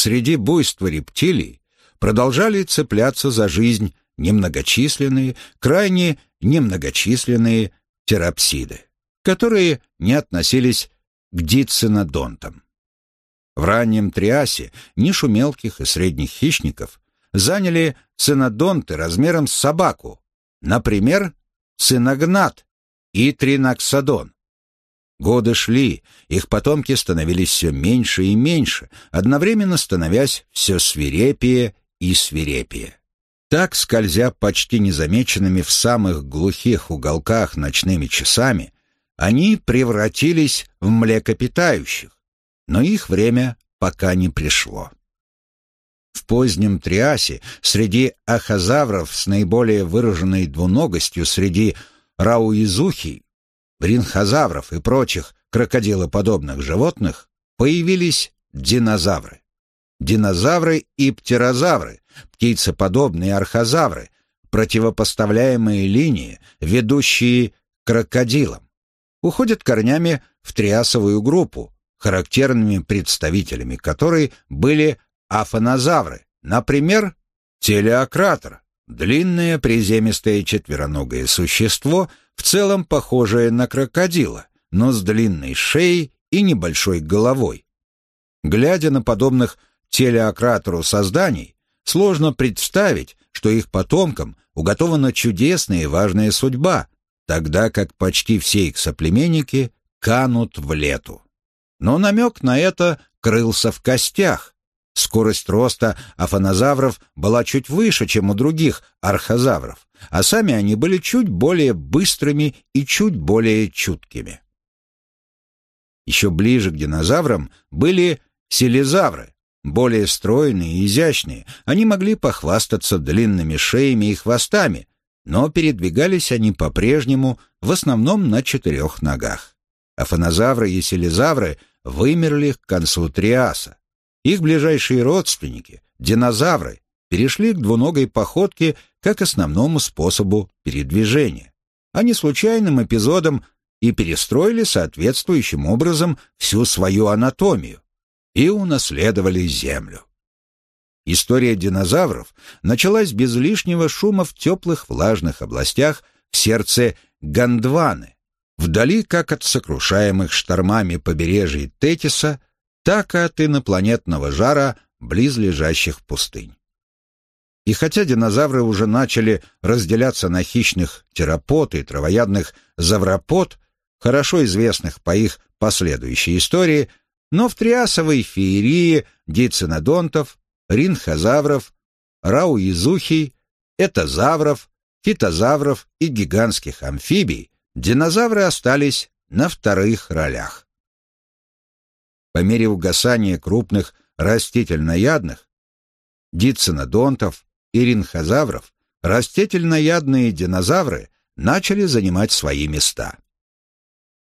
среди буйства рептилий продолжали цепляться за жизнь немногочисленные, крайне немногочисленные терапсиды, которые не относились к дицинодонтам. В раннем триасе нишу мелких и средних хищников заняли цинодонты размером с собаку, например, циногнат и триноксодон. Годы шли, их потомки становились все меньше и меньше, одновременно становясь все свирепее и свирепее. Так, скользя почти незамеченными в самых глухих уголках ночными часами, они превратились в млекопитающих, но их время пока не пришло. В позднем триасе среди ахозавров с наиболее выраженной двуногостью среди рауизухий, бринхозавров и прочих крокодилоподобных животных появились динозавры. Динозавры и птерозавры, птицеподобные архозавры, противопоставляемые линии, ведущие крокодилам, уходят корнями в триасовую группу, характерными представителями которой были афанозавры, например, телеократор, длинное приземистое четвероногое существо, в целом похожее на крокодила, но с длинной шеей и небольшой головой. Глядя на подобных телеократору созданий, сложно представить, что их потомкам уготована чудесная и важная судьба, тогда как почти все их соплеменники канут в лету но намек на это крылся в костях. Скорость роста афанозавров была чуть выше, чем у других архозавров, а сами они были чуть более быстрыми и чуть более чуткими. Еще ближе к динозаврам были селезавры, более стройные и изящные. Они могли похвастаться длинными шеями и хвостами, но передвигались они по-прежнему в основном на четырех ногах. Афанозавры и селезавры вымерли к концу Триаса. Их ближайшие родственники, динозавры, перешли к двуногой походке как основному способу передвижения. Они случайным эпизодом и перестроили соответствующим образом всю свою анатомию и унаследовали Землю. История динозавров началась без лишнего шума в теплых влажных областях в сердце Гондваны, вдали как от сокрушаемых штормами побережий Тетиса, так от инопланетного жара близлежащих пустынь. И хотя динозавры уже начали разделяться на хищных терапод и травоядных завропод, хорошо известных по их последующей истории, но в триасовой феерии дицинодонтов, ринхозавров, рауизухий, этозавров, фитозавров и гигантских амфибий динозавры остались на вторых ролях. По мере угасания крупных растительноядных, дицинодонтов и ринхозавров, растительноядные динозавры начали занимать свои места.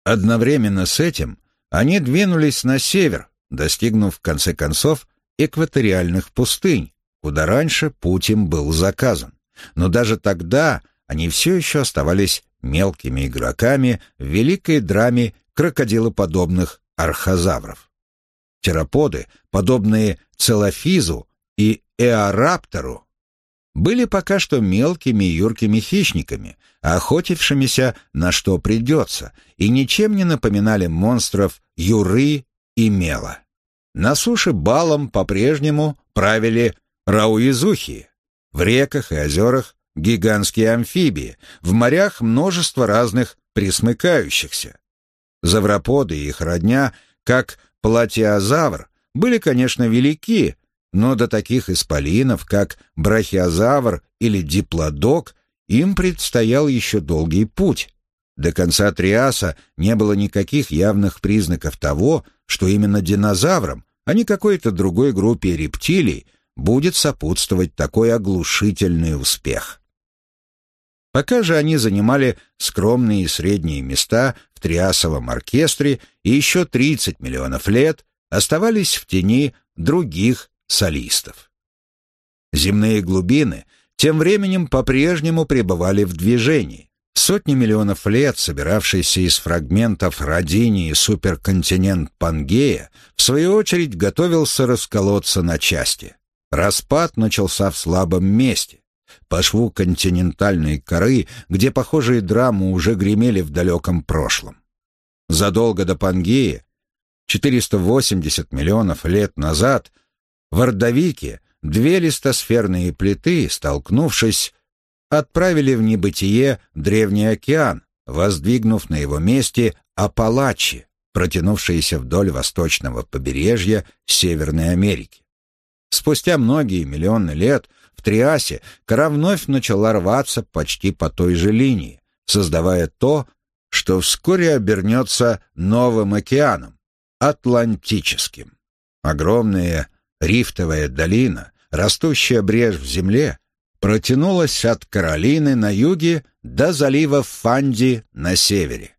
Одновременно с этим они двинулись на север, достигнув в конце концов экваториальных пустынь, куда раньше путь им был заказан. Но даже тогда они все еще оставались мелкими игроками в великой драме крокодилоподобных архозавров. Тераподы, подобные целофизу и эораптору, были пока что мелкими и юркими хищниками, охотившимися на что придется, и ничем не напоминали монстров Юры и Мела. На суше балом по-прежнему правили рауизухи. В реках и озерах гигантские амфибии, в морях множество разных присмыкающихся. Завроподы и их родня, как платиозавр, были, конечно, велики, но до таких исполинов, как брахиозавр или диплодок, им предстоял еще долгий путь. До конца Триаса не было никаких явных признаков того, что именно динозаврам, а не какой-то другой группе рептилий, будет сопутствовать такой оглушительный успех. Пока же они занимали скромные и средние места триасовом оркестре и еще 30 миллионов лет оставались в тени других солистов. Земные глубины тем временем по-прежнему пребывали в движении. Сотни миллионов лет, собиравшийся из фрагментов Родини суперконтинент Пангея, в свою очередь готовился расколоться на части. Распад начался в слабом месте. По шву континентальной коры, где похожие драмы уже гремели в далеком прошлом. Задолго до Пангея, 480 миллионов лет назад, в Ордовике две листосферные плиты, столкнувшись, отправили в небытие Древний океан, воздвигнув на его месте Апалачи, протянувшиеся вдоль восточного побережья Северной Америки. Спустя многие миллионы лет Триасе кора вновь начала рваться почти по той же линии, создавая то, что вскоре обернется новым океаном, Атлантическим. Огромная рифтовая долина, растущая брешь в земле, протянулась от Каролины на юге до залива Фанди на севере.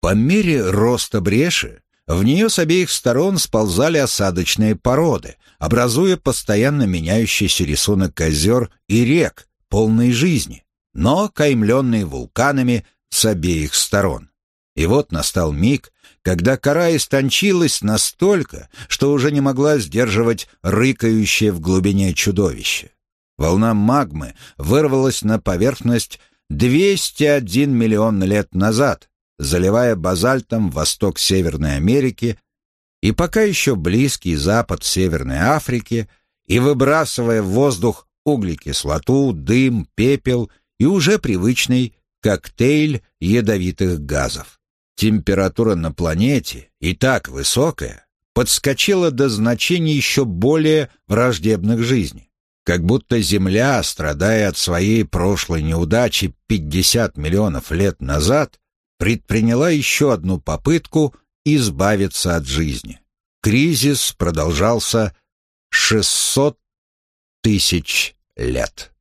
По мере роста бреши в нее с обеих сторон сползали осадочные породы, образуя постоянно меняющийся рисунок озер и рек, полной жизни, но каймленные вулканами с обеих сторон. И вот настал миг, когда кора истончилась настолько, что уже не могла сдерживать рыкающее в глубине чудовище. Волна магмы вырвалась на поверхность 201 миллион лет назад, заливая базальтом восток Северной Америки и пока еще близкий запад Северной Африки и выбрасывая в воздух углекислоту, дым, пепел и уже привычный коктейль ядовитых газов. Температура на планете, и так высокая, подскочила до значений еще более враждебных жизни как будто Земля, страдая от своей прошлой неудачи 50 миллионов лет назад, предприняла еще одну попытку избавиться от жизни. Кризис продолжался 600 тысяч лет.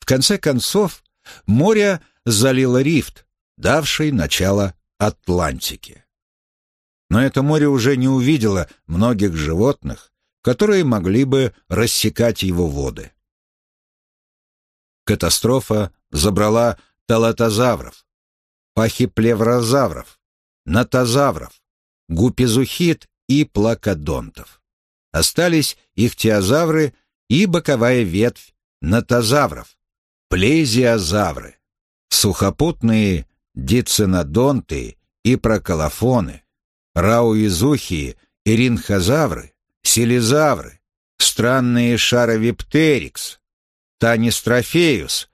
В конце концов, море залило рифт, давший начало Атлантике. Но это море уже не увидело многих животных, которые могли бы рассекать его воды. Катастрофа забрала талатозавров, пахиплеврозавров, натозавров, гупизухит и плакодонтов. Остались ихтиозавры и боковая ветвь натозавров, плезиозавры, сухопутные дицинодонты и проколофоны, рауизухии и ринхозавры, селезавры, странные шаровиптерикс, танистрофеус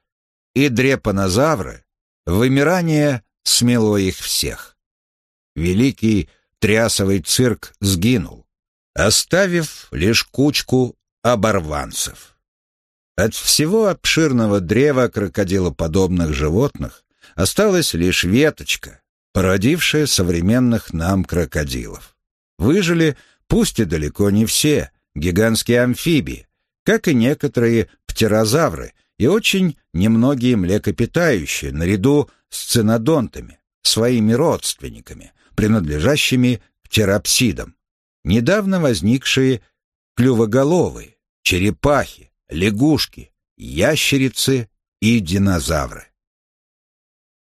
и дрепанозавры, вымирание смело их всех. Великий трясовый цирк сгинул, оставив лишь кучку оборванцев. От всего обширного древа крокодилоподобных животных осталась лишь веточка, породившая современных нам крокодилов. Выжили Пусть и далеко не все, гигантские амфибии, как и некоторые птерозавры и очень немногие млекопитающие наряду с цинодонтами, своими родственниками, принадлежащими птеропсидам, недавно возникшие клювоголовые, черепахи, лягушки, ящерицы и динозавры.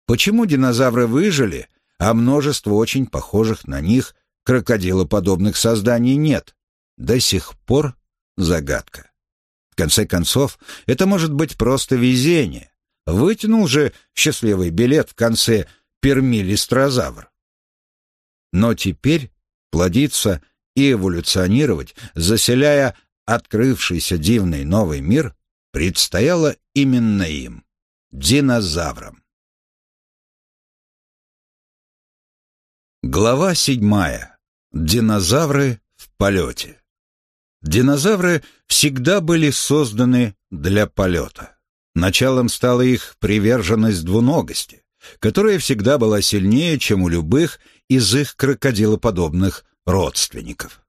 Почему динозавры выжили, а множество очень похожих на них крокодилоподобных созданий нет. До сих пор загадка. В конце концов, это может быть просто везение. Вытянул же счастливый билет в конце пермилистрозавр. Но теперь плодиться и эволюционировать, заселяя открывшийся дивный новый мир, предстояло именно им, динозаврам. Глава седьмая. Динозавры в полете. Динозавры всегда были созданы для полета. Началом стала их приверженность двуногости, которая всегда была сильнее, чем у любых из их крокодилоподобных родственников.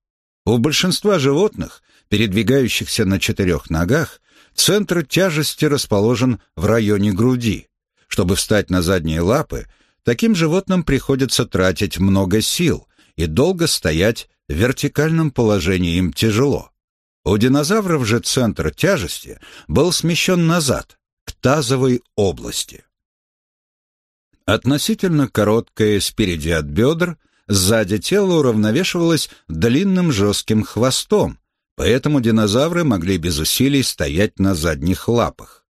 У большинства животных, передвигающихся на четырех ногах, центр тяжести расположен в районе груди. Чтобы встать на задние лапы, таким животным приходится тратить много сил – и долго стоять в вертикальном положении им тяжело. У динозавров же центр тяжести был смещен назад, к тазовой области. Относительно короткое спереди от бедр, сзади тело уравновешивалось длинным жестким хвостом, поэтому динозавры могли без усилий стоять на задних лапах.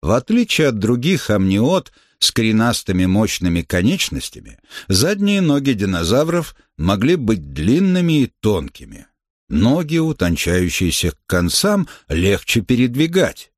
В отличие от других амниот с коренастыми мощными конечностями, задние ноги динозавров могли быть длинными и тонкими. Ноги, утончающиеся к концам, легче передвигать.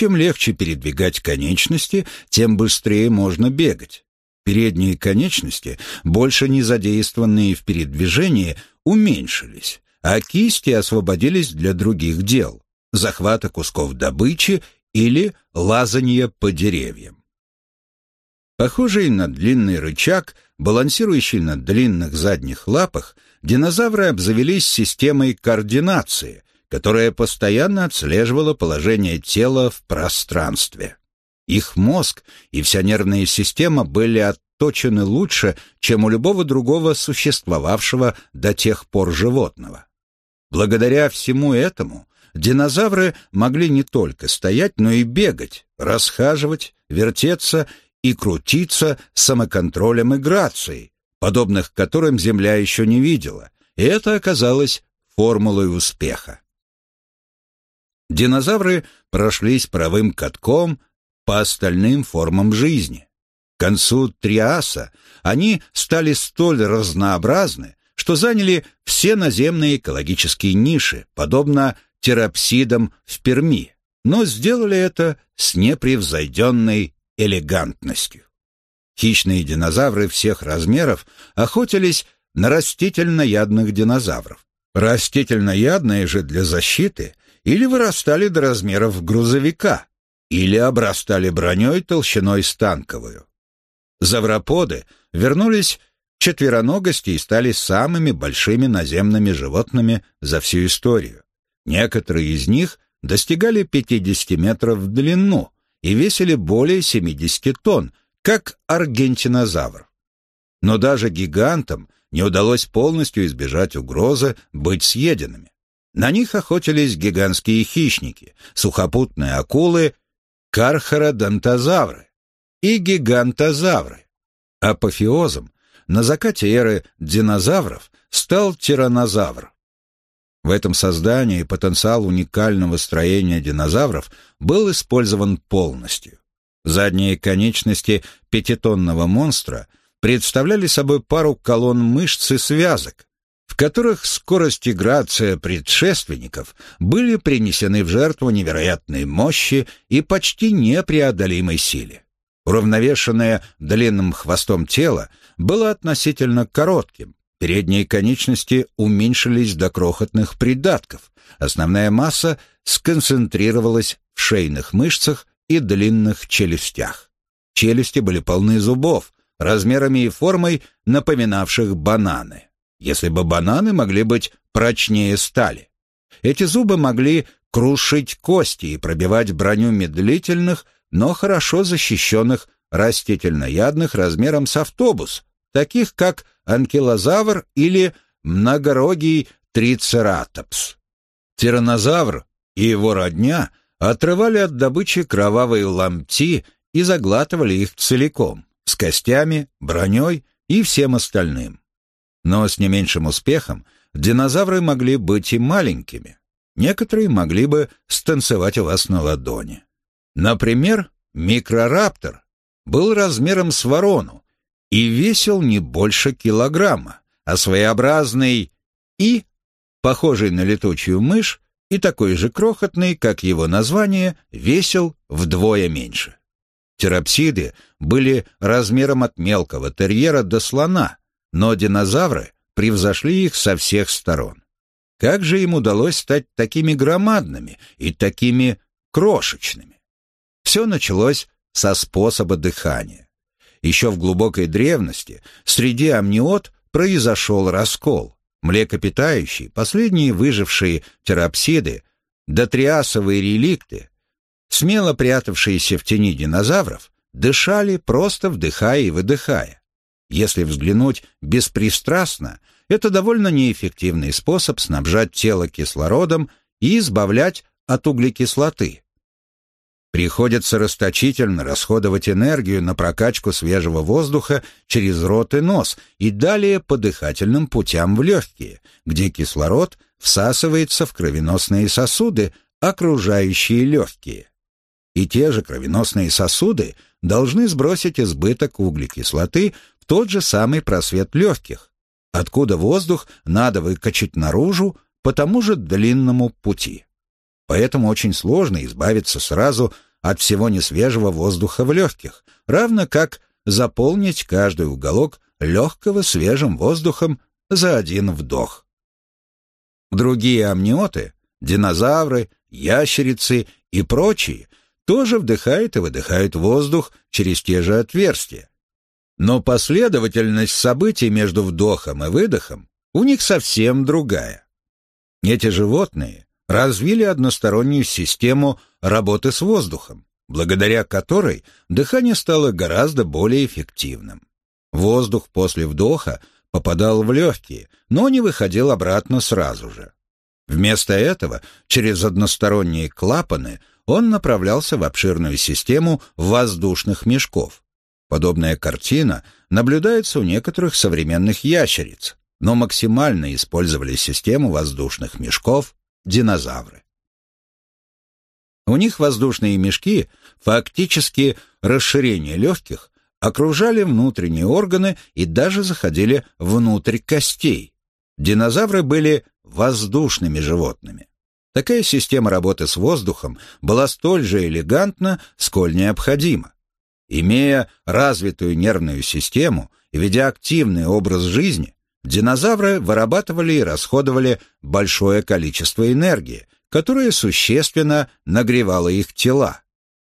Чем легче передвигать конечности, тем быстрее можно бегать. Передние конечности, больше не задействованные в передвижении, уменьшились, а кисти освободились для других дел – захвата кусков добычи или лазанья по деревьям. Похожий на длинный рычаг, балансирующий на длинных задних лапах, динозавры обзавелись системой координации, которая постоянно отслеживала положение тела в пространстве. Их мозг и вся нервная система были отточены лучше, чем у любого другого существовавшего до тех пор животного. Благодаря всему этому динозавры могли не только стоять, но и бегать, расхаживать, вертеться и крутиться самоконтролем и грацией, подобных которым Земля еще не видела, и это оказалось формулой успеха. Динозавры прошлись правым катком по остальным формам жизни. К концу Триаса они стали столь разнообразны, что заняли все наземные экологические ниши, подобно терапсидам в Перми, но сделали это с непревзойденной элегантностью. Хищные динозавры всех размеров охотились на растительноядных динозавров. Растительноядные же для защиты или вырастали до размеров грузовика, или обрастали броней толщиной станковую. Завроподы вернулись четвероногости и стали самыми большими наземными животными за всю историю. Некоторые из них достигали 50 метров в длину и весили более 70 тонн, как аргентинозавр. Но даже гигантам не удалось полностью избежать угрозы быть съеденными. На них охотились гигантские хищники, сухопутные акулы, кархародонтозавры и гигантозавры. Апофеозом на закате эры динозавров стал тиранозавр. В этом создании потенциал уникального строения динозавров был использован полностью. Задние конечности пятитонного монстра представляли собой пару колонн мышц и связок, в которых скорость и грация предшественников были принесены в жертву невероятной мощи и почти непреодолимой силе. Уравновешенное длинным хвостом тело было относительно коротким, передние конечности уменьшились до крохотных придатков, основная масса сконцентрировалась в шейных мышцах и длинных челюстях. Челюсти были полны зубов, размерами и формой напоминавших бананы если бы бананы могли быть прочнее стали. Эти зубы могли крушить кости и пробивать броню медлительных, но хорошо защищенных растительноядных размером с автобус, таких как анкилозавр или многорогий трицератопс. Тиранозавр и его родня отрывали от добычи кровавые ломти и заглатывали их целиком, с костями, броней и всем остальным. Но с не меньшим успехом динозавры могли быть и маленькими. Некоторые могли бы станцевать у вас на ладони. Например, микрораптор был размером с ворону и весил не больше килограмма, а своеобразный и, похожий на летучую мышь, и такой же крохотный, как его название, весил вдвое меньше. Терапсиды были размером от мелкого терьера до слона, но динозавры превзошли их со всех сторон. Как же им удалось стать такими громадными и такими крошечными? Все началось со способа дыхания. Еще в глубокой древности среди амниот произошел раскол. Млекопитающие, последние выжившие терапсиды, дотриасовые реликты, смело прятавшиеся в тени динозавров, дышали, просто вдыхая и выдыхая. Если взглянуть беспристрастно, это довольно неэффективный способ снабжать тело кислородом и избавлять от углекислоты. Приходится расточительно расходовать энергию на прокачку свежего воздуха через рот и нос и далее по дыхательным путям в легкие, где кислород всасывается в кровеносные сосуды, окружающие легкие. И те же кровеносные сосуды должны сбросить избыток углекислоты в тот же самый просвет легких, откуда воздух надо выкачать наружу по тому же длинному пути. Поэтому очень сложно избавиться сразу от всего несвежего воздуха в легких, равно как заполнить каждый уголок легкого свежим воздухом за один вдох. Другие амниоты, динозавры, ящерицы и прочие тоже вдыхают и выдыхают воздух через те же отверстия. Но последовательность событий между вдохом и выдохом у них совсем другая. Эти животные развили одностороннюю систему работы с воздухом, благодаря которой дыхание стало гораздо более эффективным. Воздух после вдоха попадал в легкие, но не выходил обратно сразу же. Вместо этого через односторонние клапаны он направлялся в обширную систему воздушных мешков. Подобная картина наблюдается у некоторых современных ящериц, но максимально использовали систему воздушных мешков динозавры. У них воздушные мешки, фактически расширение легких, окружали внутренние органы и даже заходили внутрь костей. Динозавры были воздушными животными. Такая система работы с воздухом была столь же элегантна, сколь необходима. Имея развитую нервную систему и ведя активный образ жизни, Динозавры вырабатывали и расходовали большое количество энергии, которая существенно нагревала их тела.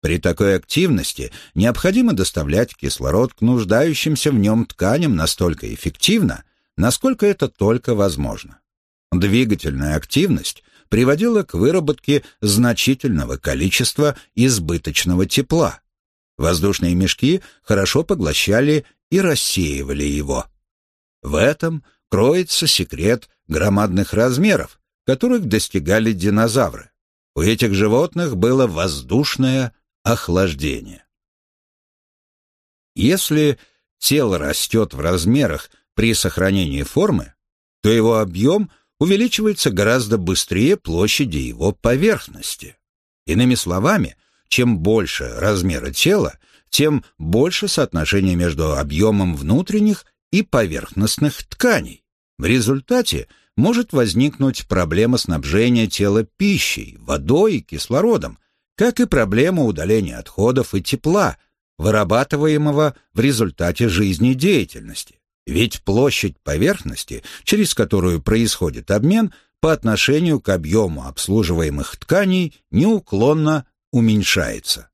При такой активности необходимо доставлять кислород к нуждающимся в нем тканям настолько эффективно, насколько это только возможно. Двигательная активность приводила к выработке значительного количества избыточного тепла. Воздушные мешки хорошо поглощали и рассеивали его. В этом кроется секрет громадных размеров, которых достигали динозавры. У этих животных было воздушное охлаждение. Если тело растет в размерах при сохранении формы, то его объем увеличивается гораздо быстрее площади его поверхности. Иными словами, чем больше размера тела, тем больше соотношение между объемом внутренних и поверхностных тканей. В результате может возникнуть проблема снабжения тела пищей, водой и кислородом, как и проблема удаления отходов и тепла, вырабатываемого в результате жизнедеятельности. Ведь площадь поверхности, через которую происходит обмен, по отношению к объему обслуживаемых тканей неуклонно уменьшается.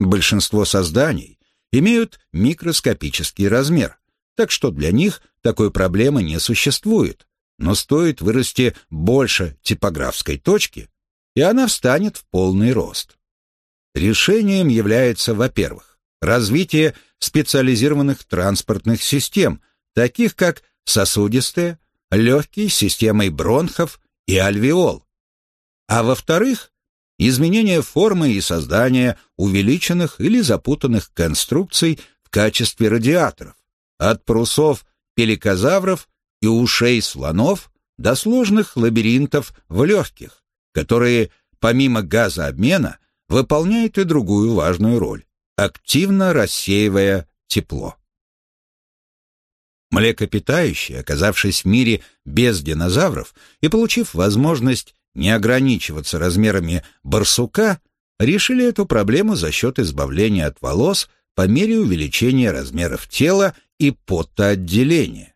Большинство созданий имеют микроскопический размер, так что для них такой проблемы не существует. Но стоит вырасти больше типографской точки, и она встанет в полный рост. Решением является, во-первых, развитие специализированных транспортных систем, таких как сосудистые, легкие системой бронхов и альвеол. А во-вторых, изменение формы и создание увеличенных или запутанных конструкций в качестве радиаторов, от парусов пеликозавров и ушей слонов до сложных лабиринтов в легких, которые, помимо газообмена, выполняют и другую важную роль, активно рассеивая тепло. Млекопитающие, оказавшись в мире без динозавров и получив возможность не ограничиваться размерами барсука, решили эту проблему за счет избавления от волос по мере увеличения размеров тела и потоотделение.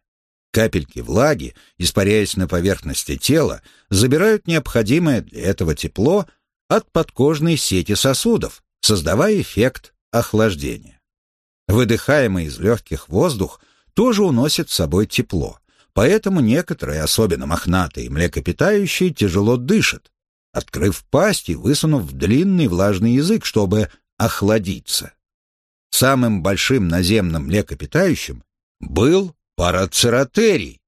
Капельки влаги, испаряясь на поверхности тела, забирают необходимое для этого тепло от подкожной сети сосудов, создавая эффект охлаждения. Выдыхаемый из легких воздух тоже уносит с собой тепло, поэтому некоторые, особенно мохнатые млекопитающие, тяжело дышат, открыв пасть и высунув длинный влажный язык, чтобы охладиться. Самым большим наземным млекопитающим был парацератерий,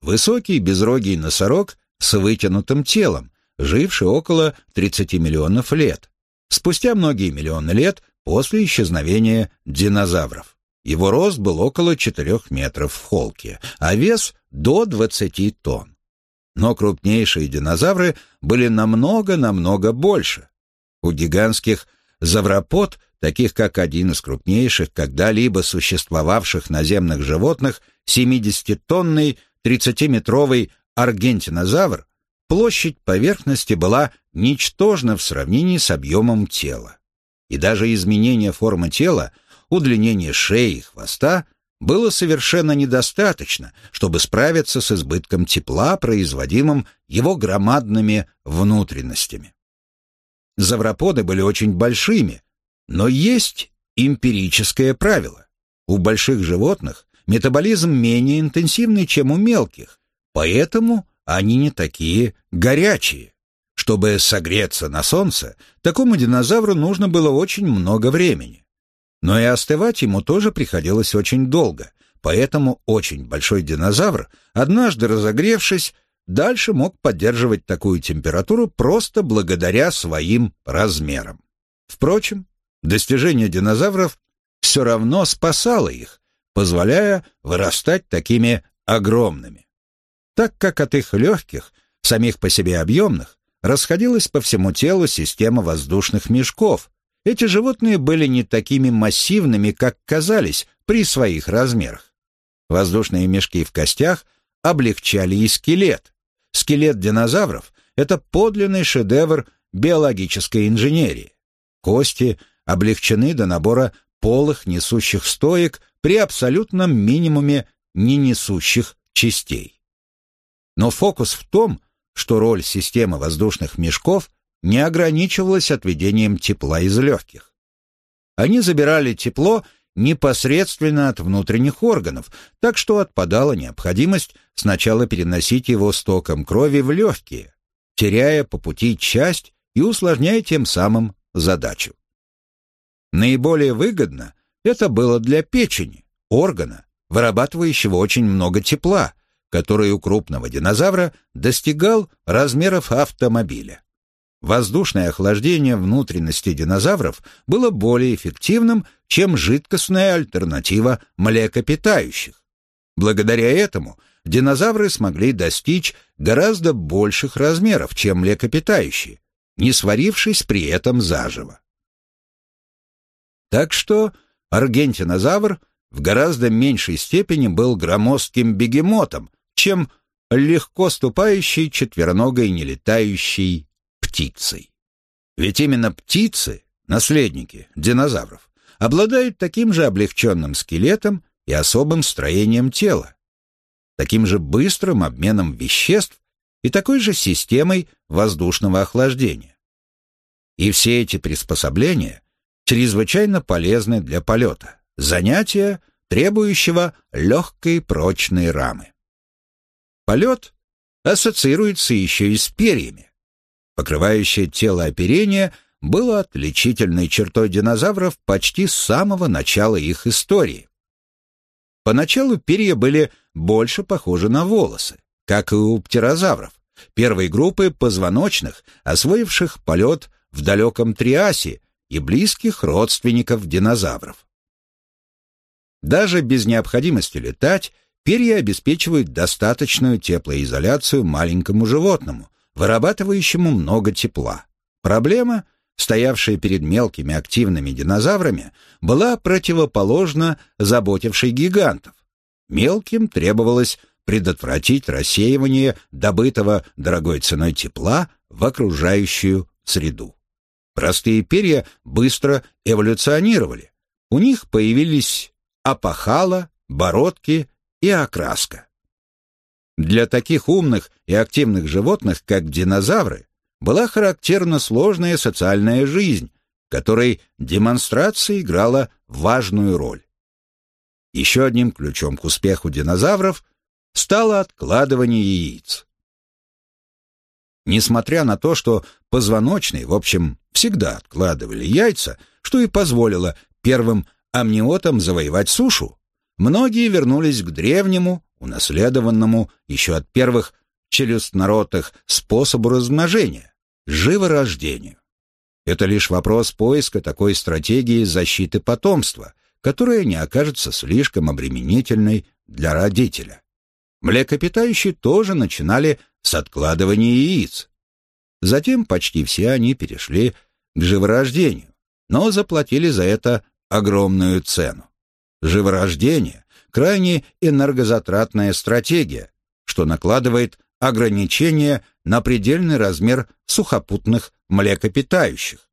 высокий безрогий носорог с вытянутым телом, живший около 30 миллионов лет. спустя многие миллионы лет после исчезновения динозавров. Его рост был около 4 метров в холке, а вес до 20 тонн. Но крупнейшие динозавры были намного-намного больше. У гигантских завропод, таких как один из крупнейших когда-либо существовавших наземных животных, 70-тонный 30-метровый аргентинозавр, площадь поверхности была ничтожна в сравнении с объемом тела. И даже изменение формы тела, удлинение шеи и хвоста было совершенно недостаточно, чтобы справиться с избытком тепла, производимым его громадными внутренностями. Завроподы были очень большими, но есть эмпирическое правило. У больших животных метаболизм менее интенсивный, чем у мелких, поэтому они не такие горячие. Чтобы согреться на солнце, такому динозавру нужно было очень много времени. Но и остывать ему тоже приходилось очень долго, поэтому очень большой динозавр, однажды разогревшись, дальше мог поддерживать такую температуру просто благодаря своим размерам. Впрочем, достижение динозавров все равно спасало их, позволяя вырастать такими огромными. Так как от их легких, самих по себе объемных, расходилась по всему телу система воздушных мешков, эти животные были не такими массивными, как казались при своих размерах. Воздушные мешки в костях облегчали и скелет. Скелет динозавров — это подлинный шедевр биологической инженерии. Кости облегчены до набора полых несущих стоек при абсолютном минимуме ненесущих частей. Но фокус в том, что роль системы воздушных мешков не ограничивалась отведением тепла из легких. Они забирали тепло непосредственно от внутренних органов, так что отпадала необходимость сначала переносить его стоком крови в легкие, теряя по пути часть и усложняя тем самым задачу. Наиболее выгодно это было для печени, органа, вырабатывающего очень много тепла, который у крупного динозавра достигал размеров автомобиля. Воздушное охлаждение внутренности динозавров было более эффективным, чем жидкостная альтернатива млекопитающих. Благодаря этому динозавры смогли достичь гораздо больших размеров, чем млекопитающие, не сварившись при этом заживо. Так что аргентинозавр в гораздо меньшей степени был громоздким бегемотом, чем легко ступающей четвероногой нелетающей птицей. Ведь именно птицы, наследники динозавров, обладают таким же облегченным скелетом и особым строением тела, таким же быстрым обменом веществ и такой же системой воздушного охлаждения. И все эти приспособления чрезвычайно полезны для полета, занятия, требующего легкой прочной рамы. Полет ассоциируется еще и с перьями. Покрывающее тело оперение было отличительной чертой динозавров почти с самого начала их истории. Поначалу перья были больше похожи на волосы, как и у птерозавров, первой группы позвоночных, освоивших полет в далеком Триасе и близких родственников динозавров. Даже без необходимости летать, перья обеспечивают достаточную теплоизоляцию маленькому животному, вырабатывающему много тепла. Проблема, стоявшая перед мелкими активными динозаврами, была противоположна заботившей гигантов. Мелким требовалось предотвратить рассеивание добытого дорогой ценой тепла в окружающую среду. Простые перья быстро эволюционировали. У них появились опахала, бородки и окраска. Для таких умных и активных животных, как динозавры, была характерна сложная социальная жизнь, в которой демонстрация играла важную роль. Еще одним ключом к успеху динозавров стало откладывание яиц. Несмотря на то, что позвоночные, в общем, всегда откладывали яйца, что и позволило первым амниотам завоевать сушу, многие вернулись к древнему, унаследованному еще от первых челюстноротых способу размножения – живорождению. Это лишь вопрос поиска такой стратегии защиты потомства, которая не окажется слишком обременительной для родителя. Млекопитающие тоже начинали с откладывания яиц. Затем почти все они перешли к живорождению, но заплатили за это огромную цену. Живорождение – крайне энергозатратная стратегия, что накладывает ограничения на предельный размер сухопутных млекопитающих.